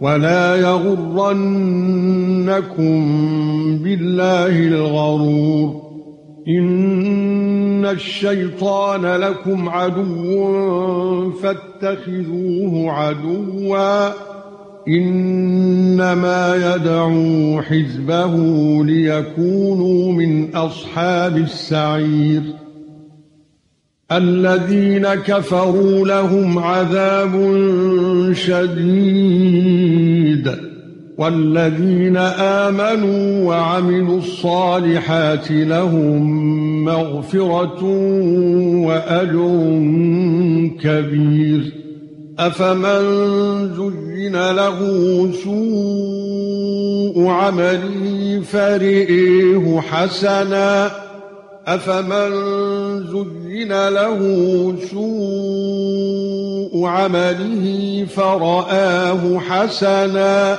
ولا يغرنكم بالله الغرور إن الشيطان لكم عدو فاتخذوه عدوا إنما يدعو حزبه ليكونوا من أصحاب السعير الذين كفروا لهم عذاب شديد والذين آمنوا وعملوا الصالحات لهم مغفرة وأجر كبير. أفمن زين له سوء عمله فرئه حسنا. أفمن زين له سوء عمله فرآه حسنا.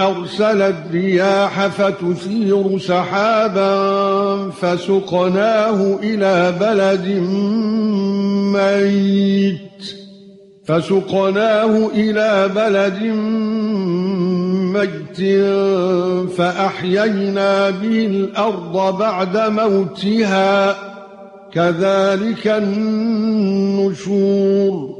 أرسل الرياح فتثير سحابا فسقناه إلى بلد ميت. فسقناه إلى بلد ميت. فأحيينا به الأرض بعد موتها. كذلك النشور.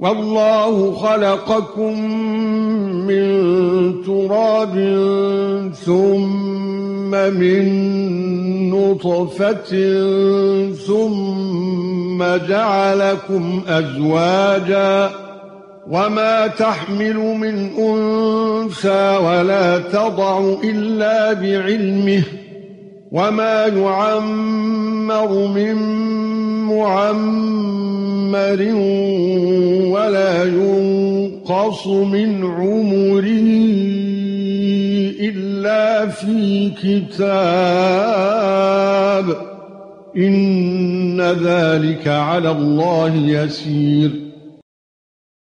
والله خلقكم من تراب ثم من نطفة ثم جعلكم أزواجا وما تحمل من أنثى ولا تضع إلا بعلمه وما يعمر من معمر ولا ينقص من عمره إلا في كتاب. إن ذلك على الله يسير.